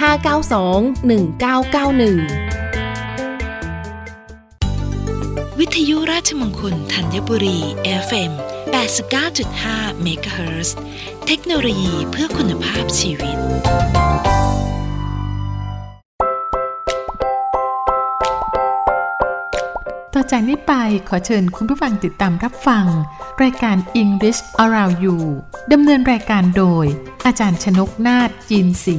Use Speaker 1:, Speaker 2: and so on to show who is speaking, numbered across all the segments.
Speaker 1: 592 1991
Speaker 2: วิทยุราชมงคลธัญบุรี FM 89.5 MHz เทคโนโลยีเพื่อคุณภาพชีวิต
Speaker 3: ต่อจากนี้ไปขอเชิญคุณผู้ฟังติดตามรับฟัง รายการ English Around You ดำเนินรายการโดย อาจารย์ชนกนาฏจีนศรี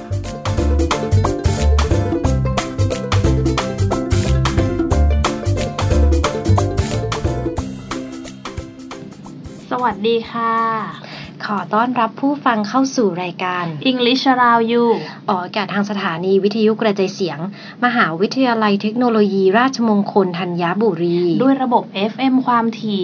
Speaker 4: ดีค่ะ อต้อนรับผู้ฟังเข้าสู่รายการ
Speaker 5: English Around You
Speaker 4: ออกอากาศทางสถานีวิทยุกระจายเสียง มหาวิทยาลัยเทคโนโลยีราชมงคลธัญบุรี
Speaker 5: ด้วยระบบ FM ความถี่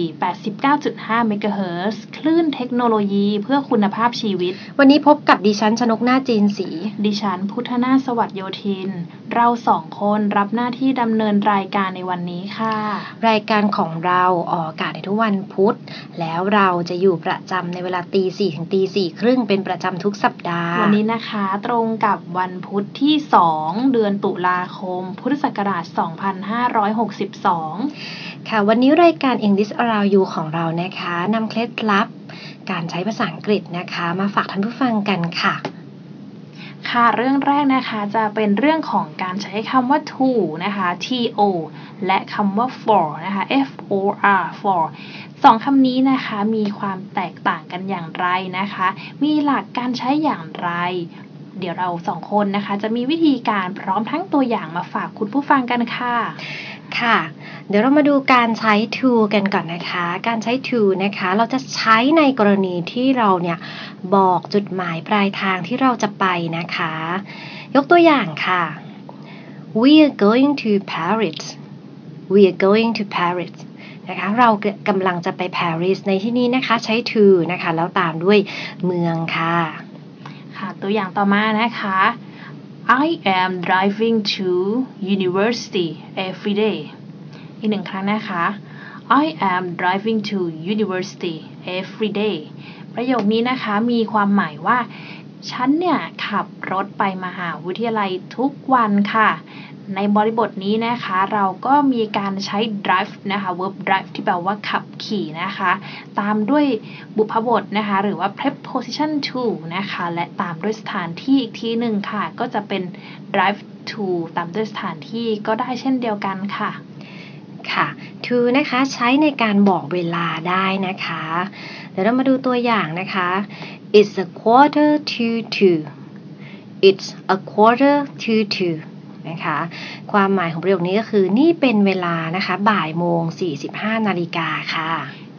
Speaker 5: 89.5 MHz คลื่นเทคโนโลยีเพื่อคุณภาพชีวิต
Speaker 4: วันนี้พบกับดิฉันชนกหน้าจีนสี
Speaker 5: ดิฉันพุทธนาสวัสดโยธิน เราสองคนรับหน้าที่ดำเนินรายการในวันนี้ค่ะ
Speaker 4: รายการของเราออกอากาศในทุกวันพุธ แล้วเราจะอยู่ประจำในเวลาตีสี่ถึงตีสี่ครึ่งเป็นประจำทุกสัปดาห์
Speaker 5: วันนี้นะคะตรงกับวันพุธที่ 2 เดือนตุลาคม พุทธศักราช 2562
Speaker 4: ค่ะวันนี้รายการ English Around You ของเรานะคะนำเคล็ดลับ การใช้ภาษาอังกฤษนะคะ มาฝากท่านผู้ฟังกันค่ะ
Speaker 5: ค่ะเรื่องแรกนะคะจะเป็นเรื่องของการใช้คำว่า to นะคะ to และคำว่า for นะคะ f o r for สองคำนี้นะคะมีความแตกต่างกันอย่างไรนะคะ มีหลักการใช้อย่างไร เดี๋ยวเราสองคนนะคะ จะมีวิธีการพร้อมทั้งตัวอย่างมาฝากคุณผู้ฟังกันค่ะ
Speaker 4: ค่ะ เดี๋ยวเรามาดูการใช้ to กันก่อนนะคะ การใช้ to นะคะ เราจะใช้ในกรณีที่เราเนี่ยบอกจุดหมายปลายทางที่เราจะไปนะคะ ยกตัวอย่างค่ะ we are going to Paris we are going to Paris นะคะเรากำลังจะไปปารีสในที่นี้นะคะใช้ to นะคะแล้วตามด้วยเมืองค่ะ
Speaker 5: ค่ะตัวอย่างต่อมานะคะ I am driving to university every day อีกหนึ่งครั้งนะคะ I am driving to university every day ประโยคนี้นะคะมีความหมายว่า ฉันเนี่ยขับรถไปมหาวิทยาลัยทุกวันค่ะ ในบริบทนี้นะคะ เราก็มีการใช้ drive นะคะ verb drive ที่แปลว่าขับขี่นะคะ ตามด้วยบุพบทนะคะ หรือว่า preposition to นะคะ และตามด้วยสถานที่อีกทีหนึ่งค่ะ ก็จะเป็น drive to ตามด้วยสถานที่ก็ได้เช่นเดียวกันค่ะ
Speaker 4: ค่ะ to นะคะใช้ในการบอกเวลาได้นะคะ ดี๋ยวเรามาดูตัวอย่างนะคะ it's a quarter to two it's a quarter to two นะคะความหมายของประโยคนี้ก็คือนี่เป็นเวลานะคะบ่ายโมง 45 นาฬิกาค่ะ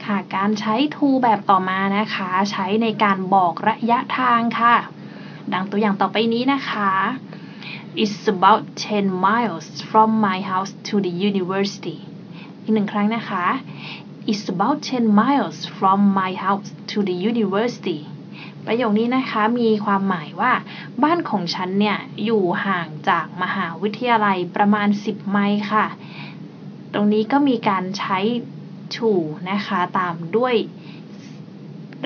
Speaker 5: ค่ะ การใช้ to แบบต่อมานะคะ ใช้ในการบอกระยะทางค่ะ ดังตัวอย่างต่อไปนี้นะคะ It's about 10 miles from my house to the university อีกหนึ่งครั้งนะคะ It's about 10 miles from my house to the university ประโยคนี้นะคะมีความหมายว่า บ้านของฉันเนี่ย อยู่ห่างจากมหาวิทยาลัยประมาณ 10 ไมล์ค่ะ ตรงนี้ก็มีการใช้ to นะคะตามด้วย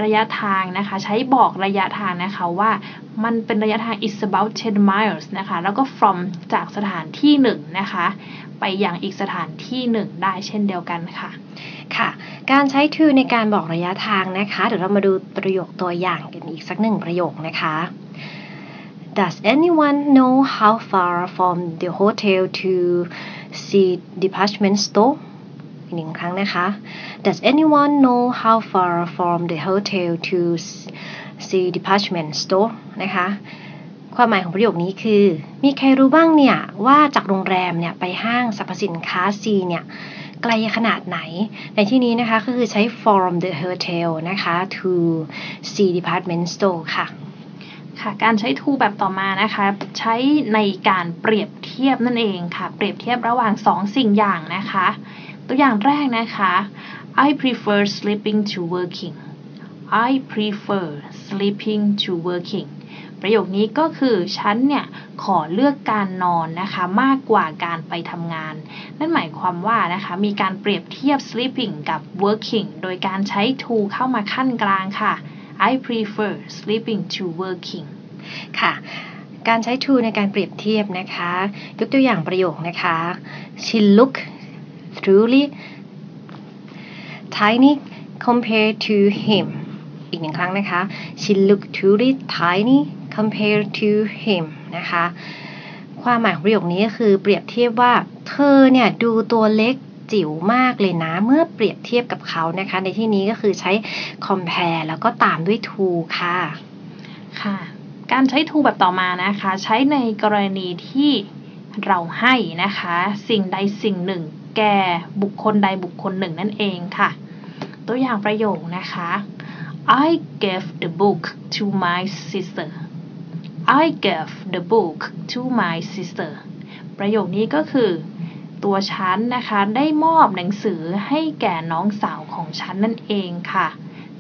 Speaker 5: ระยะทางนะคะ ใช้บอกระยะทางนะคะว่ามันเป็นระยะทาง is about 10 miles นะคะ แล้วก็ from จากสถานที่หนึ่งนะคะ ไปยังอีกสถานที่หนึ่งได้เช่นเดียวกันค่ะ
Speaker 4: ค่ะ การใช้ to ในการบอกระยะทางนะคะ เดี๋ยวเรามาดูประโยคตัวอย่างกันอีกสักหนึ่งประโยคนะคะ Does anyone know how far from the hotel to see department store อีกหนึ่งครั้งนะคะ Does anyone know how far from the hotel to see department store นะคะ ความหมายของประโยคนี้คือ มีใครรู้บ้างเนี่ย ว่าจากโรงแรมเนี่ย ไปห้างสรรพสินค้า C เนี่ย ไกลขนาดไหน ในที่นี้นะคะก็คือใช้ from the hotel นะคะ to see department store ค่ะ
Speaker 5: ค่ะการใช้ to แบบต่อมานะคะใช้ในการเปรียบเทียบนั่นเองค่ะ เปรียบเทียบระหว่างสองสิ่งอย่างนะคะ ตัวอย่างแรกนะคะ I prefer sleeping to working I prefer sleeping to working ประโยคนี้ก็คือฉันเนี่ยขอเลือกการนอนนะคะมากกว่าการไปทำงาน นั่นหมายความว่านะคะมีการเปรียบเทียบ sleeping กับ working โดยการใช้ to เข้ามาขั้นกลางค่ะ I prefer sleeping to working
Speaker 4: ค่ะการใช้ to ในการเปรียบเทียบนะคะ ยกตัวอย่างประโยคนะคะ she look truly tiny compared to him อีกหนึ่งครั้งนะคะ she look truly tiny compared to him นะคะ ความหมายของประโยคนี้ก็คือเปรียบเทียบว่า เธอเนี่ยดูตัวเล็กจิ๋วมากเลยนะ เมื่อเปรียบเทียบกับเขานะคะ ในที่นี้ก็คือใช้ compare แล้วก็ตามด้วย to ค่ะ
Speaker 5: ค่ะ การใช้ to แบบต่อมานะคะ ใช้ในกรณีที่เราให้นะคะ สิ่งใดสิ่งหนึ่ง แก่บุคคลใดบุคคลหนึ่งนั่นเองค่ะ ตัวอย่างประโยคนะคะ I gave the book to my sister I gave the book to my sister ประโยคนี้ก็คือ ตัวฉันนะคะได้มอบหนังสือให้แก่น้องสาวของฉันนั่นเองค่ะ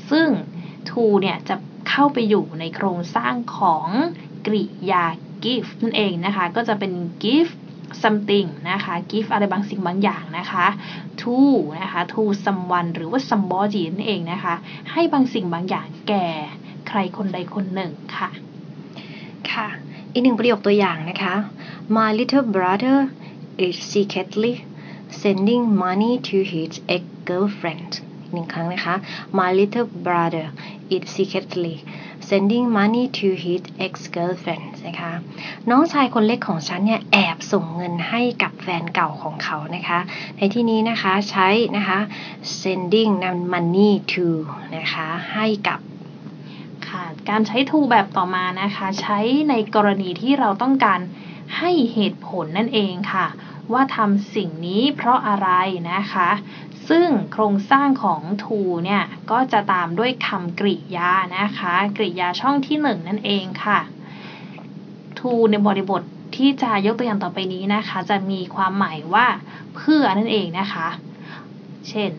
Speaker 5: ซึ่ง to เนี่ยจะเข้าไปอยู่ในโครงสร้างของกริยา give นั่นเองนะคะ ก็จะเป็น give something นะคะ give อะไรบางสิ่งบางอย่างนะคะ to นะคะ to someone หรือว่า somebody นั่นเองนะคะ ให้บางสิ่งบางอย่างแก่ใครคนใดคนหนึ่งค่ะ
Speaker 4: ค่ะ อีกหนึ่งประโยคตัวอย่างนะคะ My little brother is secretly sending money to his ex-girlfriend หนึ่งครั้งนะคะ My little brother is secretly sending money to his ex-girlfriend นะคะ น้องชายคนเล็กของฉันเนี่ยแอบส่งเงินให้กับแฟนเก่าของเขานะคะ ในที่นี้นะคะใช้นะคะ sending money to นะคะให้กับ
Speaker 5: การใช้ to แบบต่อมานะคะ ใช้ในกรณีที่เราต้องการให้เหตุผลนั่นเองค่ะ ว่าทำสิ่งนี้เพราะอะไรนะคะ ซึ่งโครงสร้างของ to เนี่ย ก็จะตามด้วยคำกริยานะคะ กริยาช่องที่ 1 นั่นเองค่ะ to ในบริบทที่จะยกตัวอย่างต่อไปนี้นะคะ จะมีความหมายว่าเพื่อนั่นเองนะคะ เช่น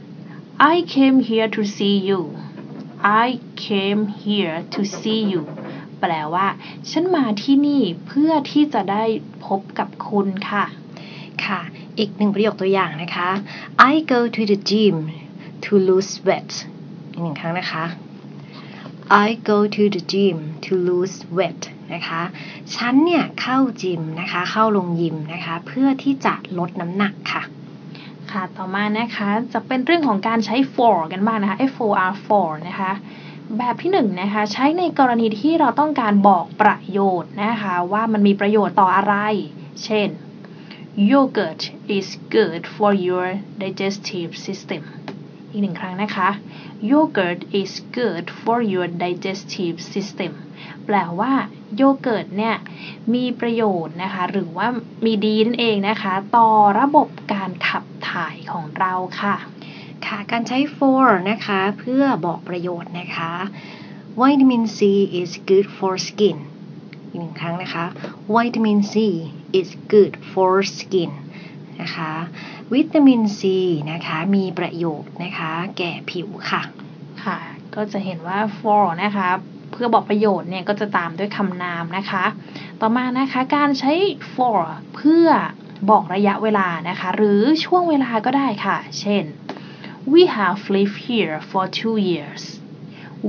Speaker 5: I came here to see you I came here to see you แปลว่า ฉันมาที่นี่เพื่อที่จะได้พบกับคุณค่ะ
Speaker 4: ค่ะ อีกหนึ่งประโยคตัวอย่างนะคะ I go to the gym to lose weight อีกหนึ่งครั้งนะคะ I go to the gym to lose weight นะคะ ฉันเนี่ยเข้าจิมนะคะ เข้าลงยิมนะคะ เพื่อที่จะลดน้ำหนักค่ะ
Speaker 5: ค่ะ ต่อมานะคะ จะเป็นเรื่องของการใช้ for กันบ้างนะคะ f o r for นะคะ แบบที่หนึ่งนะคะ ใช้ในกรณีที่เราต้องการบอกประโยชน์นะคะ ว่ามันมีประโยชน์ต่ออะไร เช่น yogurt is good for your digestive system อีกหนึ่งครั้งนะคะ yogurt is good for your digestive system แปลว่าโยเกิร์ตเนี่ยมีประโยชน์นะคะ หรือว่ามีดีนั่นเองนะคะ ต่อระบบการขับถ่ายของเราค่ะ
Speaker 4: ค่ะ การใช้ for นะคะ เพื่อบอกประโยชน์นะคะ vitamin C is good for skin อีกหนึ่งครั้งนะคะ vitamin C is good for skin นะคะ วิตามิน C นะคะมีประโยชน์นะคะแก่ผิวค่ะ
Speaker 5: ค่ะ ก็จะเห็นว่า for นะคะเพื่อบอกประโยชน์เนี่ยก็จะตามด้วยคำนามนะคะ ต่อมานะคะการใช้ for เพื่อบอกระยะเวลานะคะ หรือช่วงเวลาก็ได้ค่ะ เช่น we have lived here for two years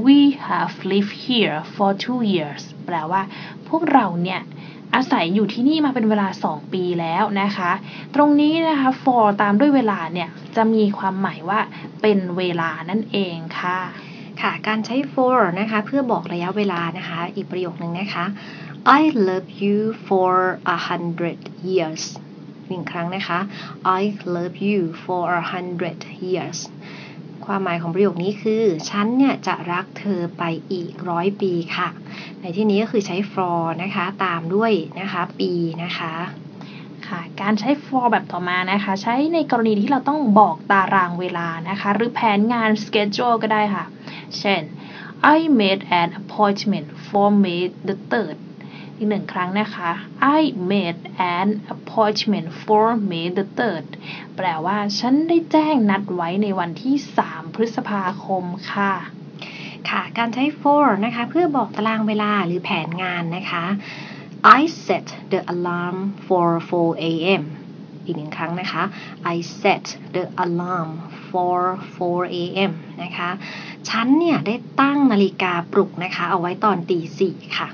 Speaker 5: we have lived here for two years แปลว่าพวกเราเนี่ย อาศัยอยู่ที่นี่มาเป็นเวลา 2 ปีแล้วนะคะ ตรงนี้นะคะ for ตามด้วยเวลาเนี่ย จะมีความหมายว่าเป็นเวลานั่นเองค่ะ
Speaker 4: ค่ะ การใช้ for นะคะ เพื่อบอกระยะเวลานะคะ อีกประโยคนึงนะคะ I love you for a hundred years หนึ่งครั้งนะคะ I love you for a hundred years ความหมายของประโยคนี้คือ ฉันเนี่ยจะรักเธอไปอีกร้อยปีค่ะ ในที่นี้ก็คือใช้ for นะคะ ตามด้วยนะคะ ปีนะคะ
Speaker 5: ค่ะการใช้ for แบบต่อมานะคะ ใช้ในกรณีที่เราต้องบอกตารางเวลานะคะ หรือแผนงาน schedule ก็ได้ค่ะ เช่น I made an appointment for May the 3rd อีกหนึ่งครั้งนะคะ I made an appointment for May the 3rd แปลว่าฉันได้แจ้งนัดไว้ในวันที่ 3 พฤษภาคมค่ะ
Speaker 4: ค่ะ การใช้ for นะคะ เพื่อบอกตารางเวลาหรือแผนงานนะคะ I set the alarm for 4 a.m. อีกหนึ่งครั้งนะคะ I set the alarm for 4 a.m. นะคะ ฉันเนี่ยได้ตั้งนาฬิกาปลุกนะคะ เอาไว้ตอนตีสี่ค่ะ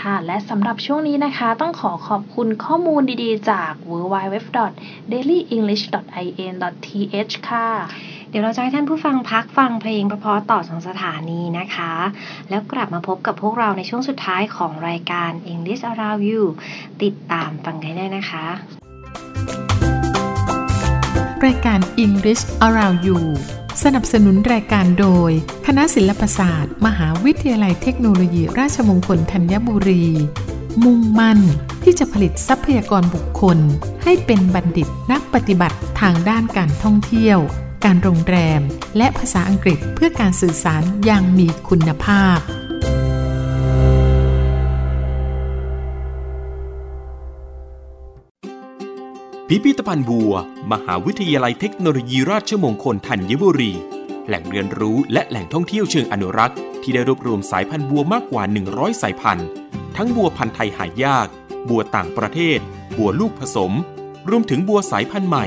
Speaker 5: ค่ะและสำหรับช่วงนี้นะคะ ต้องขอขอบคุณข้อมูลดีๆจาก w w w d a i l y e n g l i s h i n t h ค่ะ
Speaker 4: ดี๋ยวเราจะให้ท่านผู้ฟังพักฟังเพลงเพราะๆต่อสองสถานีนะคะ แล้วกลับมาพบกับพวกเราในช่วงสุดท้ายของรายการ English Around You ติดตามฟังกันได้นะคะ
Speaker 3: รายการ English Around You สนับสนุนรายการโดย คณะศิลปศาสตร์ มหาวิทยาลัยเทคโนโลยี ราชมงคลธัญบุรี มุ่งมั่นที่จะผลิตทรัพยากรบุคคล ให้เป็นบัณฑิตนักปฏิบัติทางด้านการท่องเที่ยว การโรงแรม และภาษาอังกฤษเพื่อการสื่อสารอย่างมีคุณภาพ
Speaker 6: พิพิธภัณฑ์บัว มหาวิทยาลัยเทคโนโลยีราชมงคลธัญบุรี แหล่งเรียนรู้และแหล่งท่องเที่ยวเชิงอนุรักษ์ ที่ได้รวบรวมสายพันธุ์บัวมากกว่า 100 สายพันธุ์ ทั้งบัวพันธุ์ไทยหายาก บัวต่างประเทศ บัวลูกผสม รวมถึงบัวสายพันธุ์ใหม่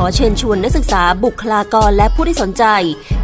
Speaker 7: ขอเชิญชวนนักศึกษาบุคลากรและผู้ที่สนใจ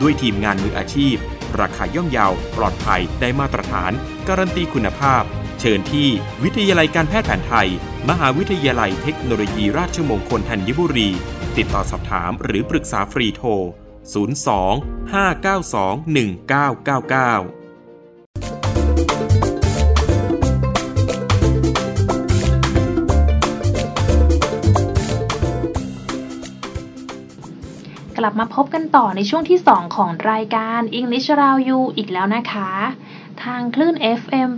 Speaker 6: ด้วยทีมงานมืออาชีพ ราคาย่อมเยาว ปลอดภัยได้มาตรฐาน การันตีคุณภาพ เชิญที่วิทยาลัยการแพทย์แผนไทย มหาวิทยาลัยเทคโนโลยีราชมงคลธัญบุรี ติดต่อสอบถามหรือปรึกษาฟรีโทร 02 592 1999
Speaker 5: ลับมาพบกันต่อในช่วงที่ 2 ของรายการ English Around You อีกแล้วนะคะ ทางคลื่น FM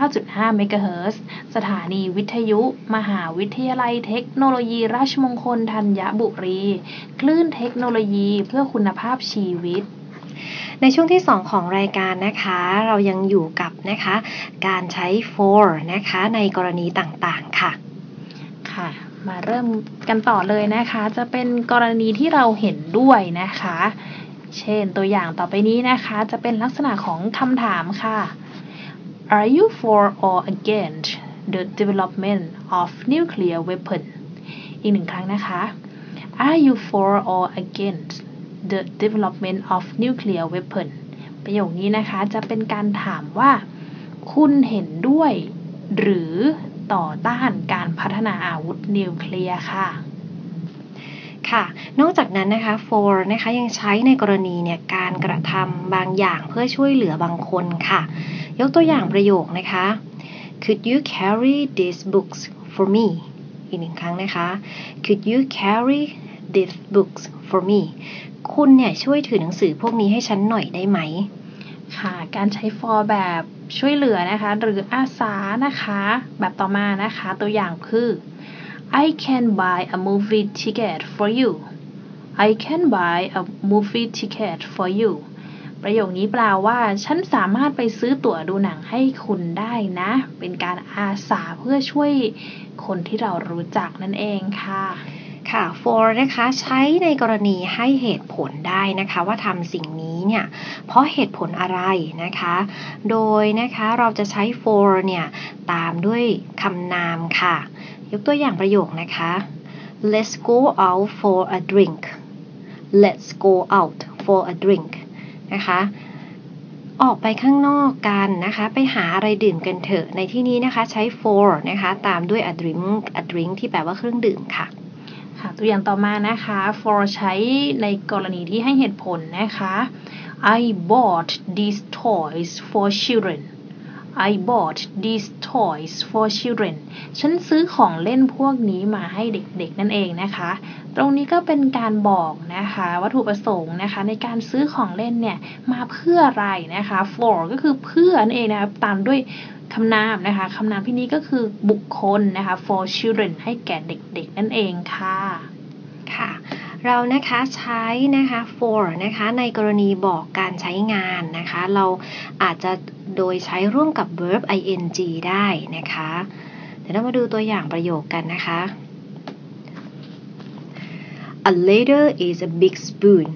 Speaker 5: 89.5 MHz สถานีวิทยุ มหาวิทยาลัยเทคโนโลยี ราชมงคลธัญบุรี คลื่นเทคโนโลยีเพื่อคุณภาพชีวิต
Speaker 4: ในช่วงที่ 2 ของรายการนะคะ เรายังอยู่กับนะคะ การใช้ for นะคะ ในกรณีต่างๆค่ะ
Speaker 5: ค่ะ มาเริ่มกันต่อเลยนะคะ จะเป็นกรณีที่เราเห็นด้วยนะคะ เช่นตัวอย่างต่อไปนี้นะคะ จะเป็นลักษณะของคำถามค่ะ Are you for or against the development of nuclear weapon อีกหนึ่งครั้งนะคะ Are you for or against the development of nuclear weapon ประโยคนี้นะคะจะเป็นการถามว่า คุณเห็นด้วย หรือ ต่อต้านการพัฒนาอาวุธนิวเคลียร์ค่ะ
Speaker 4: ค่ะ นอกจากนั้นนะคะ for นะคะยังใช้ในกรณีเนี่ยการกระทำบางอย่างเพื่อช่วยเหลือบางคนค่ะ ยกตัวอย่างประโยคนะคะ Could you carry these books for me อีกหนึ่งครั้งนะคะ Could you carry these books for me คุณเนี่ยช่วยถือหนังสือพวกนี้ให้ฉันหน่อยได้ไหม
Speaker 5: ค่ะ การใช้ for แบบ ช่วยเหลือนะคะ หรืออาสานะคะ แบบต่อมานะคะ ตัวอย่างคือ I can buy a movie ticket for you I can buy a movie ticket for you ประโยคนี้แปลว่า ฉันสามารถไปซื้อตั๋วดูหนังให้คุณได้นะ เป็นการอาสาเพื่อช่วยคนที่เรารู้จักนั่นเองค่ะ
Speaker 4: ค่ะ for นะคะใช้ในกรณีให้เหตุผลได้นะคะว่าทำสิ่งนี้เนี่ยเพราะเหตุผลอะไรนะคะ โดยนะคะเราจะใช้ for เนี่ยตามด้วยคำนามค่ะ ยกตัวอย่างประโยคนะคะ let's go out for a drink let's go out for a drink นะคะออกไปข้างนอกกันนะคะ ไปหาอะไรดื่มกันเถอะ ในที่นี้นะคะใช้ for นะคะ ตามด้วย a drink a drink ที่แปลว่าเครื่องดื่มค่ะ
Speaker 5: ค่ะตัวอย่างต่อมานะคะ for ใช้ในกรณีที่ให้เหตุผลนะคะ I bought these toys for children I bought these toys for children ฉันซื้อของเล่นพวกนี้มาให้เด็กๆนั่นเองนะคะ ตรงนี้ก็เป็นการบอกนะคะ วัตถุประสงค์นะคะ ในการซื้อของเล่นเนี่ย มาเพื่ออะไรนะคะ for ก็คือเพื่อนั่นเองนะคะตามด้วย คำนามนะคะคำนามที่นี้ก็คือบุคคลนะคะ for children ให้แก่เด็กๆ นั่นเองค่ะ
Speaker 4: ค่ะ เรานะคะใช้นะคะ for นะคะในกรณีบอกการใช้งานนะคะ เราอาจจะโดยใช้ร่วมกับ verb ing ได้นะคะ เดี๋ยวเรามาดูตัวอย่างประโยคกันนะคะ A ladle is a big spoon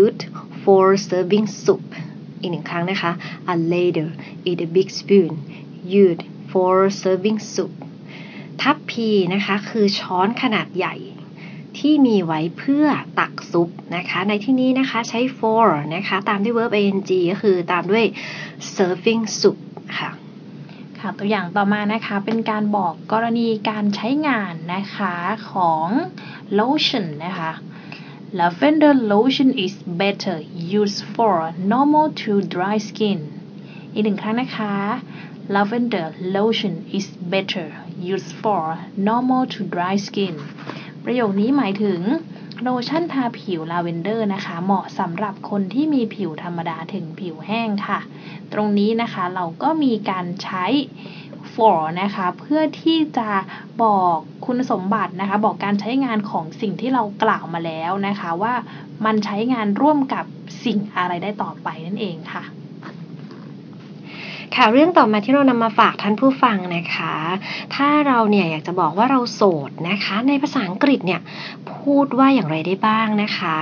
Speaker 4: used for serving soup อีกหนึ่งครั้งนะคะ A ladle is a big spoon used for serving soup ทัพพีนะคะคือช้อนขนาดใหญ่ ที่มีไว้เพื่อตักซุปนะคะ ในที่นี้นะคะใช้ for นะคะตามด้วย verb ing ก็คือตามด้วย serving soup ค่ะ
Speaker 5: ค่ะตัวอย่างต่อมานะคะเป็นการบอกกรณีการใช้งานนะคะของ lotion นะคะ lavender lotion is better used for normal to dry skin อีกหนึ่งครั้งนะคะ lavender lotion is better used for normal to dry skin ประโยคนี้หมายถึงโลชั่นทาผิวลาเวนเดอร์นะคะ เหมาะสำหรับคนที่มีผิวธรรมดาถึงผิวแห้งค่ะ ตรงนี้นะคะเราก็มีการใช้ for นะคะ เพื่อที่จะบอกคุณสมบัตินะคะ บอกการใช้งานของสิ่งที่เรากล่าวมาแล้วนะคะ ว่ามันใช้งานร่วมกับสิ่งอะไรได้ต่อไปนั่นเองค่ะ
Speaker 4: ค่ะเรื่องต่อมาที่เรานำมาฝากท่านผู้ฟังนะคะ ถ้าเราเนี่ยอยากจะบอกว่าเราโสดนะคะ ในภาษาอังกฤษเนี่ยพูดว่าอย่างไรได้บ้างนะคะ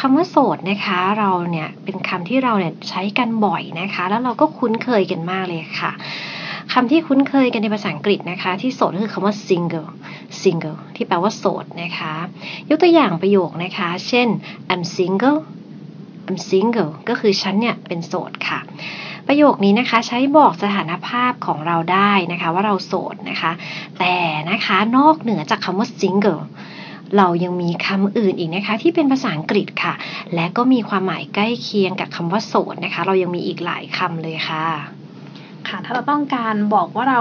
Speaker 4: คำว่าโสดนะคะเราเนี่ยเป็นคำที่เราเนี่ยใช้กันบ่อยนะคะ แล้วเราก็คุ้นเคยกันมากเลยค่ะคำที่คุ้นเคยกันในภาษาอังกฤษนะคะ ที่โสดก็คือคำว่า single single ที่แปลว่าโสดนะคะ ยกตัวอย่างประโยคนะคะ เช่น I'm single I'm single ก็คือฉันเนี่ยเป็นโสดค่ะ ประโยคนี้นะคะใช้บอกสถานภาพของเราได้นะคะว่าเราโสดนะคะ แต่นะคะนอกเหนือจากคำว่า single เรายังมีคำอื่นอีกนะคะที่เป็นภาษาอังกฤษค่ะ และก็มีความหมายใกล้เคียงกับคำว่าโสดนะคะ เรายังมีอีกหลายคำเลยค่ะ
Speaker 5: ค่ะถ้าเราต้องการบอกว่าเรา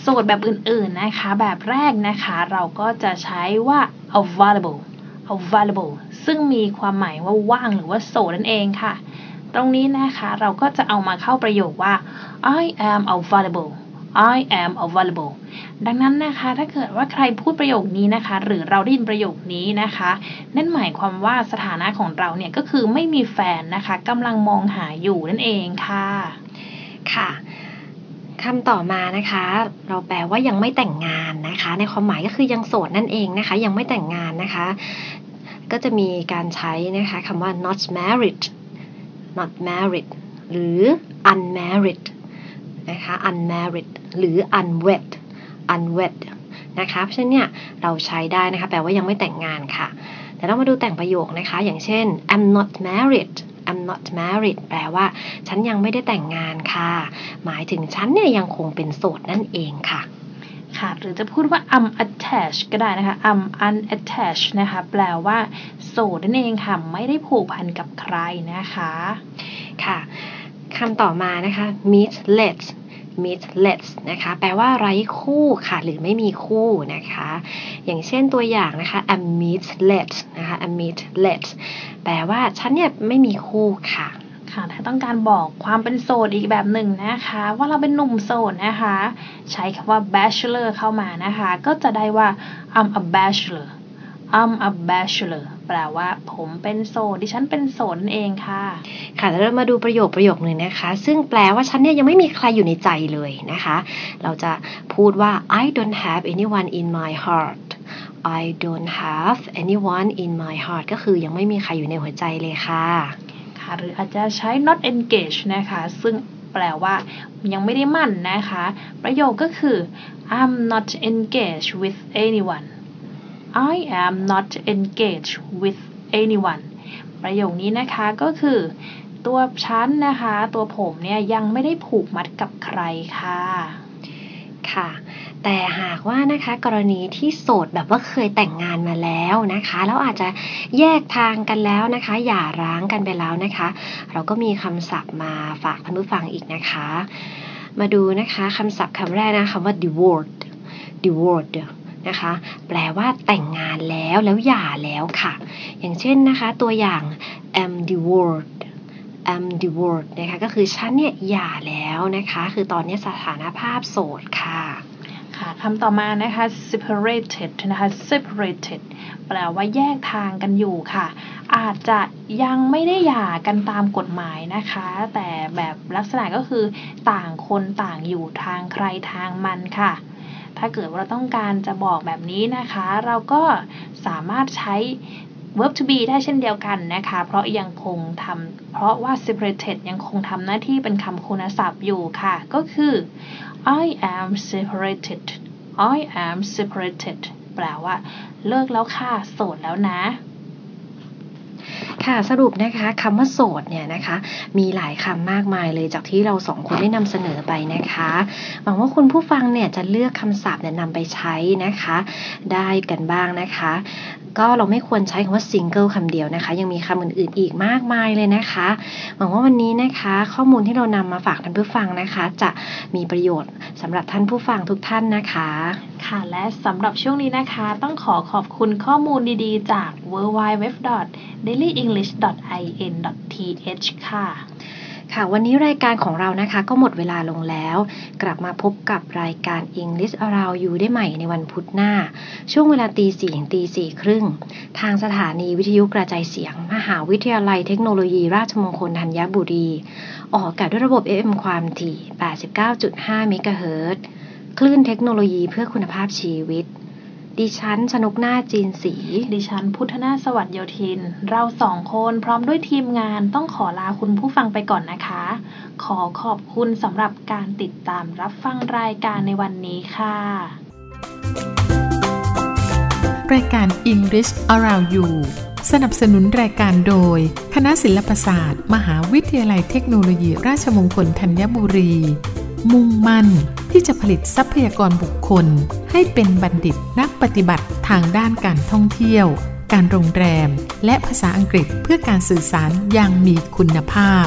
Speaker 5: โสดแบบอื่นๆนะคะ แบบแรกนะคะเราก็จะใช้ว่า available available ซึ่งมีความหมายว่าว่างหรือว่าโสดนั่นเองค่ะ ตรงนี้นะคะเราก็จะเอามาเข้าประโยคว่า I am available I am available ดังนั้นนะคะถ้าเกิดว่าใครพูดประโยคนี้นะคะ หรือเราได้ยินประโยคนี้นะคะ นั่นหมายความว่าสถานะของเราเนี่ยก็คือไม่มีแฟนนะคะกำลังมองหาอยู่นั่นเองค่ะ
Speaker 4: ค่ะคำต่อมานะคะ เราแปลว่ายังไม่แต่งงานนะคะ ในความหมายก็คือยังโสดนั่นเองนะคะ ยังไม่แต่งงานนะคะ ก็จะมีการใช้นะคะคำว่า not married not married หรือ unmarried นะคะ unmarried หรือ unwed unwed นะคะเพราะฉะนั้นเนี่ยเราใช้ได้นะคะแปลว่ายังไม่แต่งงานค่ะ แต่เรามาดูแต่งประโยคนะคะ อย่างเช่น I'm not married I'm not married แปลว่า ฉันยังไม่ได้แต่งงานค่ะ หมายถึงฉันเนี่ยยังคงเป็นโสดนั่นเองค่ะ
Speaker 5: ค่ะหรือจะพูดว่า I'm attached ก็ได้นะคะ I'm unattached นะคะ แปลว่า โสดนั่นเองค่ะ ไม่ได้ผูกพันกับใครนะคะ
Speaker 4: ค่ะคำต่อมานะคะ meatless meatless นะคะ แปลว่าไร้คู่ค่ะ หรือไม่มีคู่นะคะ อย่างเช่นตัวอย่างนะคะ I'm meatless นะคะ I'm meatless แปลว่าฉันเนี่ยไม่มีคู่ค่ะ
Speaker 5: ค่ะถ้าต้องการบอกความเป็นโสดอีกแบบหนึ่งนะคะ ว่าเราเป็นหนุ่มโสดนะคะ ใช้คำว่า bachelor เข้ามานะคะ ก็จะได้ว่า I'm a bachelor I'm a bachelor แปลว่าผมเป็นโสดดิฉันเป็นโสดนั่นเองค่ะ
Speaker 4: ค่ะแล้วเรามาดูประโยคประโยคหนึ่งนะคะ ซึ่งแปลว่าฉันเนี่ยยังไม่มีใครอยู่ในใจเลยนะคะ เราจะพูดว่า I don't have anyone in my heart I don't have anyone in my heart ก็คือยังไม่มีใครอยู่ในหัวใจเลยค่ะ
Speaker 5: หรืออาจจะใช้ not engaged นะคะ ซึ่งแปลว่ายังไม่ได้มั่นนะคะ ประโยคก็คือ I'm not engaged with anyone I am not engaged with anyone ประโยคนี้นะคะก็คือ ตัวฉันนะคะ ตัวผมเนี่ยยังไม่ได้ผูกมัดกับใครค่ะ
Speaker 4: ค่ะ แต่หากว่านะคะกรณีที่โสดแบบว่าเคยแต่งงานมาแล้วนะคะแล้วอาจจะแยกทางกันแล้วนะคะอย่าร้างกันไปแล้วนะคะ เราก็มีคำศัพท์มาฝากท่านผู้ฟังอีกนะคะ มาดูนะคะคำศัพท์คำแรกนะคะคำว่า divorce divorce นะคะ แปลว่าแต่งงานแล้วแล้วหย่าแล้วค่ะ อย่างเช่นนะคะ ตัวอย่าง am divorced am divorced นะคะก็คือฉันเนี่ยหย่าแล้วนะคะ คือตอนนี้สถานภาพโสดค่ะ
Speaker 5: ค่ะคำต่อมานะคะ separated นะคะ separated แปลว่าแยกทางกันอยู่ค่ะ อาจจะยังไม่ได้หย่ากันตามกฎหมายนะคะ แต่แบบลักษณะก็คือต่างคนต่างอยู่ทางใครทางมันค่ะ ถ้าเกิดว่าเราต้องการจะบอกแบบนี้นะคะ เราก็สามารถใช้ verb to be ได้เช่นเดียวกันนะคะ เพราะยังคงทำเพราะว่า separated ยังคงทำหน้าที่เป็นคำคุณศัพท์อยู่ค่ะ ก็คือ I am separated I am separated แปลว่า เลิกแล้วค่ะ โสดแล้วนะ
Speaker 4: ค่ะสรุปนะคะคำว่าโสดเนี่ยนะคะ มีหลายคำมากมายเลยจากที่เราสองคนได้นำเสนอไปนะคะหวังว่าคุณผู้ฟังเนี่ยจะเลือกคำศัพท์เนี่ยนำไปใช้นะคะ ได้กันบ้างนะคะ ก็เราไม่ควรใช้คำว่า single คำเดียวนะคะ ยังมีคำอื่นๆอีกมากมายเลยนะคะ หวังว่าวันนี้นะคะข้อมูลที่เรานำมาฝากท่านผู้ฟังนะคะ จะมีประโยชน์สำหรับท่านผู้ฟังทุกท่านนะคะ
Speaker 5: ค่ะและสำหรับช่วงนี้นะคะ ต้องขอขอบคุณข้อมูลดีๆ จาก w w w d a i l y e n g l i s h i n t h ค่ะ
Speaker 4: ค่ะวันนี้รายการของเรานะคะก็หมดเวลาลงแล้ว กลับมาพบกับรายการ English Around You ได้ใหม่ในวันพุธหน้า ช่วงเวลาตีสี่ถึงตีสี่ครึ่ง ทางสถานีวิทยุกระจายเสียง มหาวิทยาลัยเทคโนโลยีราชมงคลธัญบุรี ออกอากาศด้วยระบบ FM ความถี่ 89.5 เมกะเฮิรตซ์คลื่นเทคโนโลยีเพื่อคุณภาพชีวิต ดิฉันชนกหน้าจีนสี
Speaker 5: ดิฉันพุทธนาสวัสดิ์โยธิน เราสองคนพร้อมด้วยทีมงานต้องขอลาคุณผู้ฟังไปก่อนนะคะ ขอขอบคุณสำหรับการติดตามรับฟังรายการในวันนี้ค่ะ
Speaker 3: รายการ English Around You สนับสนุนรายการโดย คณะศิลปศาสตร์ มหาวิทยาลัยเทคโนโลยีราชมงคลธัญบุรี มุ่งมั่นที่จะผลิตทรัพยากรบุคคล ให้เป็นบัณฑิตนักปฏิบัติทางด้านการท่องเที่ยว การโรงแรม และภาษาอังกฤษเพื่อการสื่อสารอย่างมีคุณภาพ